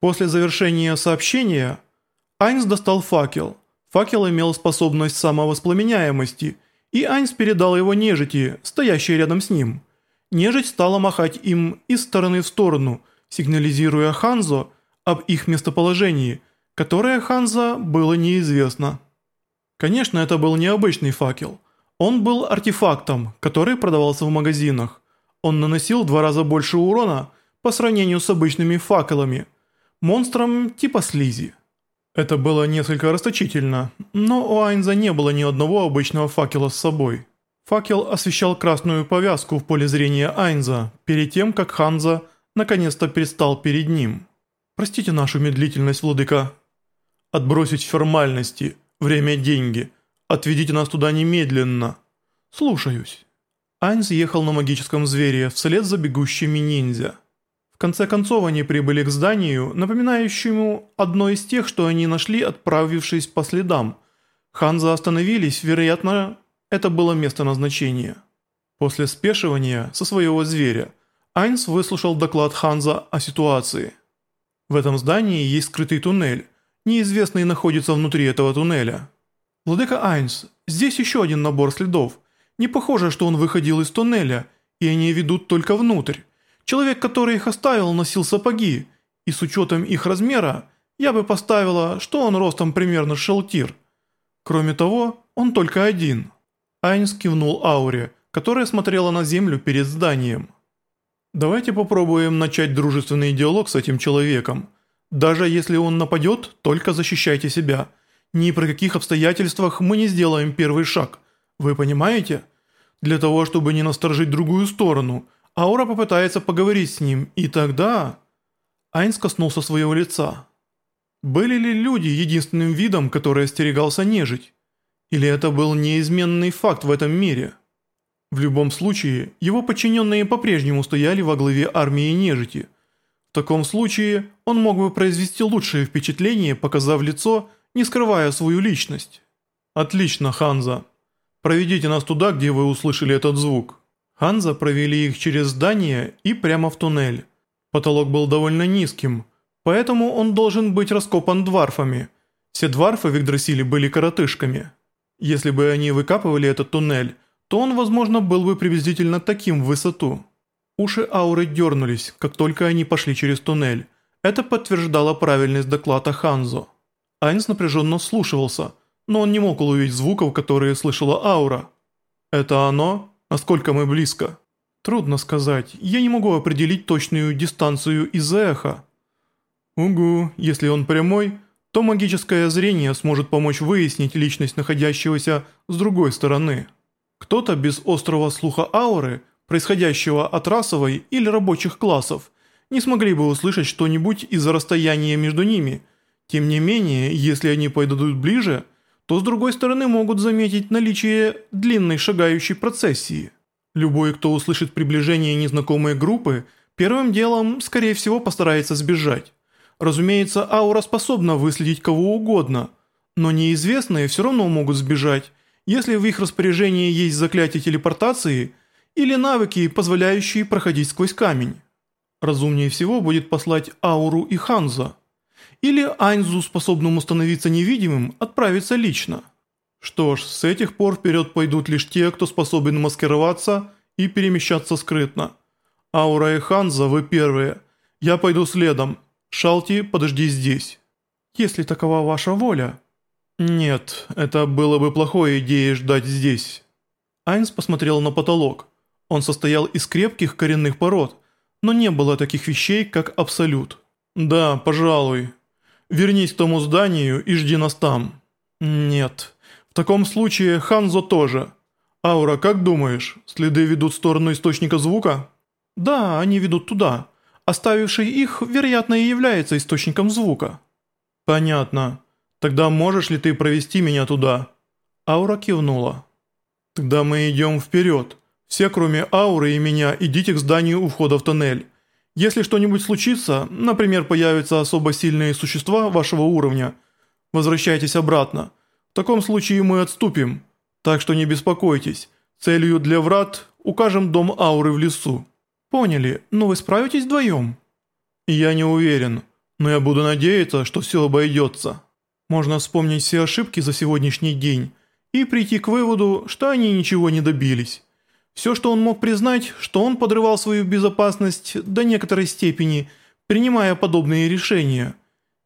После завершения сообщения Айнс достал факел. Факел имел способность самовоспламеняемости, и Айнс передал его нежити, стоящей рядом с ним. Нежить стала махать им из стороны в сторону, сигнализируя Ханзо об их местоположении, которое Ханзо было неизвестно. Конечно, это был необычный факел. Он был артефактом, который продавался в магазинах. Он наносил в два раза больше урона по сравнению с обычными факелами, монстром типа слизи. Это было несколько расточительно, но у Айнза не было ни одного обычного факела с собой. Факел освещал красную повязку в поле зрения Айнза, перед тем, как Ханза наконец-то предстал перед ним. «Простите нашу медлительность, владыка. Отбросить формальности, время – деньги. Отведите нас туда немедленно. Слушаюсь». Айнз ехал на магическом звере вслед за бегущими ниндзя. В конце концов они прибыли к зданию, напоминающему одно из тех, что они нашли, отправившись по следам. Ханза остановились, вероятно, это было место назначения. После спешивания со своего зверя, Айнс выслушал доклад Ханза о ситуации. В этом здании есть скрытый туннель, неизвестный находится внутри этого туннеля. «Владыка Айнс, здесь еще один набор следов. Не похоже, что он выходил из туннеля, и они ведут только внутрь. Человек, который их оставил, носил сапоги, и с учетом их размера, я бы поставила, что он ростом примерно шелтир. Кроме того, он только один». Айнс кивнул Ауре, которая смотрела на землю перед зданием. «Давайте попробуем начать дружественный диалог с этим человеком. Даже если он нападет, только защищайте себя. Ни при каких обстоятельствах мы не сделаем первый шаг. Вы понимаете? Для того, чтобы не насторожить другую сторону – Аура попытается поговорить с ним, и тогда... Айнс коснулся своего лица. Были ли люди единственным видом, который остерегался нежить? Или это был неизменный факт в этом мире? В любом случае, его подчиненные по-прежнему стояли во главе армии нежити. В таком случае, он мог бы произвести лучшее впечатление, показав лицо, не скрывая свою личность. «Отлично, Ханза. Проведите нас туда, где вы услышали этот звук». Ханза провели их через здание и прямо в туннель. Потолок был довольно низким, поэтому он должен быть раскопан дварфами. Все дварфы в Игдрасиле были коротышками. Если бы они выкапывали этот туннель, то он, возможно, был бы приблизительно таким в высоту. Уши ауры дернулись, как только они пошли через туннель. Это подтверждало правильность доклада Ханзо. Айнс напряженно слушался, но он не мог уловить звуков, которые слышала аура. «Это оно?» Насколько мы близко? Трудно сказать. Я не могу определить точную дистанцию из-за эха. Угу, если он прямой, то магическое зрение сможет помочь выяснить личность находящегося с другой стороны. Кто-то без острого слуха ауры, происходящего от расовой или рабочих классов, не смогли бы услышать что-нибудь из-за расстояния между ними. Тем не менее, если они пойдут ближе – то с другой стороны могут заметить наличие длинной шагающей процессии. Любой, кто услышит приближение незнакомой группы, первым делом, скорее всего, постарается сбежать. Разумеется, аура способна выследить кого угодно, но неизвестные все равно могут сбежать, если в их распоряжении есть заклятие телепортации или навыки, позволяющие проходить сквозь камень. Разумнее всего будет послать ауру и Ханза – или Айнзу, способному становиться невидимым, отправиться лично. Что ж, с этих пор вперед пойдут лишь те, кто способен маскироваться и перемещаться скрытно. Аура и Ханза, вы первые. Я пойду следом. Шалти, подожди здесь. Если такова ваша воля. Нет, это было бы плохой идеей ждать здесь. Айнс посмотрел на потолок. Он состоял из крепких коренных пород, но не было таких вещей, как Абсолют. Да, пожалуй. Вернись к тому зданию и жди нас там». «Нет. В таком случае Ханзо тоже. Аура, как думаешь, следы ведут в сторону источника звука?» «Да, они ведут туда. Оставивший их, вероятно, и является источником звука». «Понятно. Тогда можешь ли ты провести меня туда?» Аура кивнула. «Тогда мы идем вперед. Все, кроме Ауры и меня, идите к зданию у входа в тоннель. Если что-нибудь случится, например, появятся особо сильные существа вашего уровня, возвращайтесь обратно. В таком случае мы отступим. Так что не беспокойтесь. Целью для врат укажем дом ауры в лесу. Поняли, но вы справитесь вдвоем? Я не уверен. Но я буду надеяться, что все обойдется. Можно вспомнить все ошибки за сегодняшний день и прийти к выводу, что они ничего не добились. Все, что он мог признать, что он подрывал свою безопасность до некоторой степени, принимая подобные решения.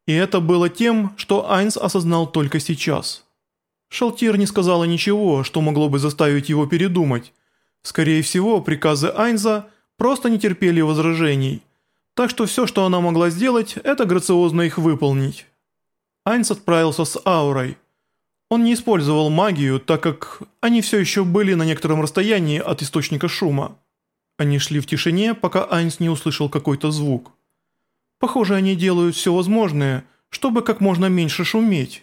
И это было тем, что Айнс осознал только сейчас. Шалтир не сказала ничего, что могло бы заставить его передумать. Скорее всего, приказы Айнза просто не терпели возражений. Так что все, что она могла сделать, это грациозно их выполнить. Айнс отправился с аурой – он не использовал магию, так как они все еще были на некотором расстоянии от источника шума. Они шли в тишине, пока Айнс не услышал какой-то звук. Похоже, они делают все возможное, чтобы как можно меньше шуметь.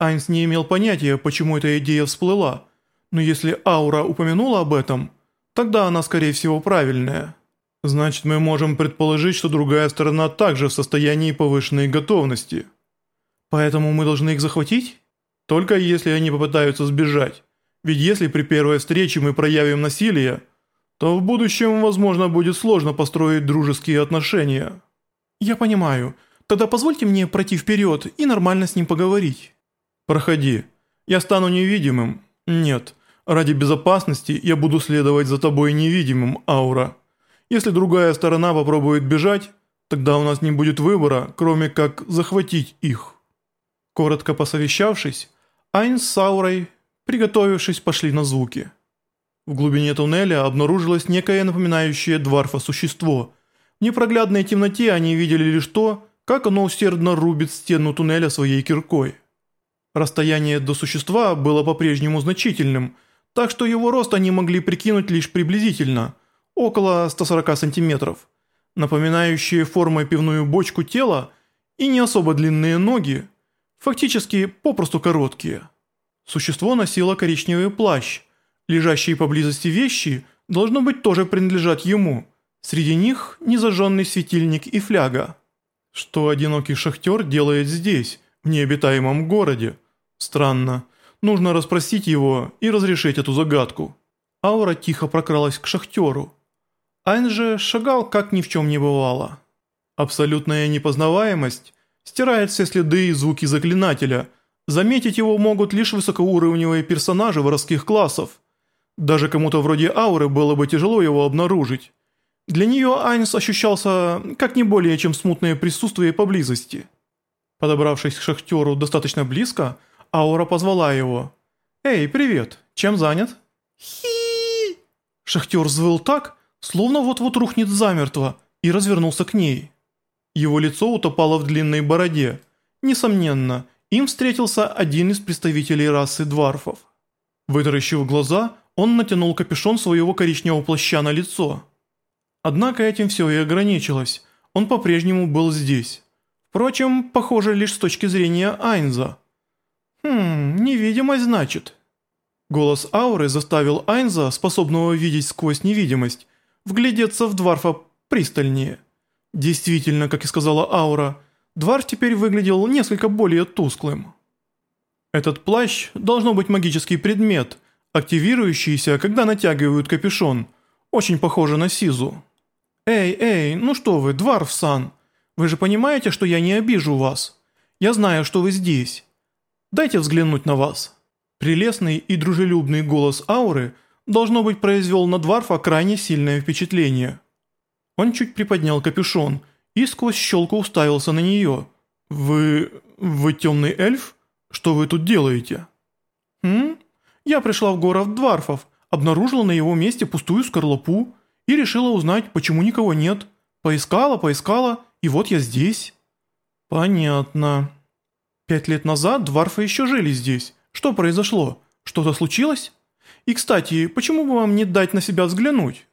Айнс не имел понятия, почему эта идея всплыла, но если аура упомянула об этом, тогда она скорее всего правильная. Значит, мы можем предположить, что другая сторона также в состоянии повышенной готовности. Поэтому мы должны их захватить? Только если они попытаются сбежать. Ведь если при первой встрече мы проявим насилие, то в будущем, возможно, будет сложно построить дружеские отношения. Я понимаю. Тогда позвольте мне пройти вперед и нормально с ним поговорить. Проходи. Я стану невидимым. Нет. Ради безопасности я буду следовать за тобой невидимым, Аура. Если другая сторона попробует бежать, тогда у нас не будет выбора, кроме как захватить их. Коротко посовещавшись, Айн с Саурой, приготовившись, пошли на звуки. В глубине туннеля обнаружилось некое напоминающее дварфа существо. В непроглядной темноте они видели лишь то, как оно усердно рубит стену туннеля своей киркой. Расстояние до существа было по-прежнему значительным, так что его рост они могли прикинуть лишь приблизительно, около 140 сантиметров. Напоминающие формой пивную бочку тела и не особо длинные ноги – Фактически, попросту короткие. Существо носило коричневый плащ. Лежащие поблизости вещи, должно быть, тоже принадлежат ему. Среди них незажженный светильник и фляга. Что одинокий шахтер делает здесь, в необитаемом городе? Странно. Нужно расспросить его и разрешить эту загадку. Аура тихо прокралась к шахтеру. Айн же шагал, как ни в чем не бывало. Абсолютная непознаваемость стирает все следы и звуки заклинателя. Заметить его могут лишь высокоуровневые персонажи воровских классов. Даже кому-то вроде Ауры было бы тяжело его обнаружить. Для нее Айнс ощущался как не более чем смутное присутствие поблизости. Подобравшись к шахтеру достаточно близко, Аура позвала его. «Эй, привет, чем занят?» «Хи!» Шахтер взвыл так, словно вот-вот рухнет замертво, и развернулся к ней. Его лицо утопало в длинной бороде. Несомненно, им встретился один из представителей расы дварфов. Вытаращив глаза, он натянул капюшон своего коричневого плаща на лицо. Однако этим все и ограничилось. Он по-прежнему был здесь. Впрочем, похоже лишь с точки зрения Айнза. «Хм, невидимость, значит». Голос ауры заставил Айнза, способного видеть сквозь невидимость, вглядеться в Дварфа пристальнее – Действительно, как и сказала Аура, Двар теперь выглядел несколько более тусклым. Этот плащ должно быть магический предмет, активирующийся, когда натягивают капюшон. Очень похоже на Сизу. «Эй, эй, ну что вы, Дварф-сан, вы же понимаете, что я не обижу вас? Я знаю, что вы здесь. Дайте взглянуть на вас». Прелестный и дружелюбный голос Ауры должно быть произвел на Дварфа крайне сильное впечатление. Он чуть приподнял капюшон и сквозь щелку уставился на нее. «Вы... вы темный эльф? Что вы тут делаете?» «Хм? Я пришла в город Дварфов, обнаружила на его месте пустую скорлупу и решила узнать, почему никого нет. Поискала, поискала, и вот я здесь». «Понятно. Пять лет назад Дварфы еще жили здесь. Что произошло? Что-то случилось? И, кстати, почему бы вам не дать на себя взглянуть?»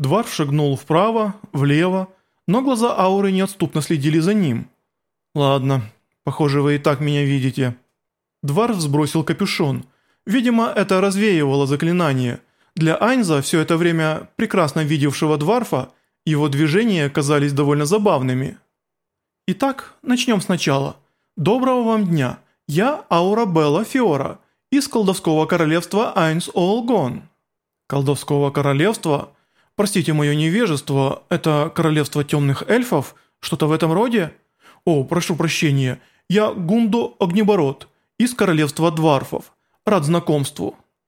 Дварф шагнул вправо, влево, но глаза ауры неотступно следили за ним. «Ладно, похоже, вы и так меня видите». Дварф сбросил капюшон. Видимо, это развеивало заклинание. Для Айнза, все это время прекрасно видевшего Дварфа, его движения казались довольно забавными. Итак, начнем сначала. Доброго вам дня. Я Аура Белла Фиора из колдовского королевства Айнс Олгон. Колдовского королевства – Простите мое невежество, это королевство темных эльфов? Что-то в этом роде? О, прошу прощения, я Гундо Огнеборот из королевства Дварфов. Рад знакомству».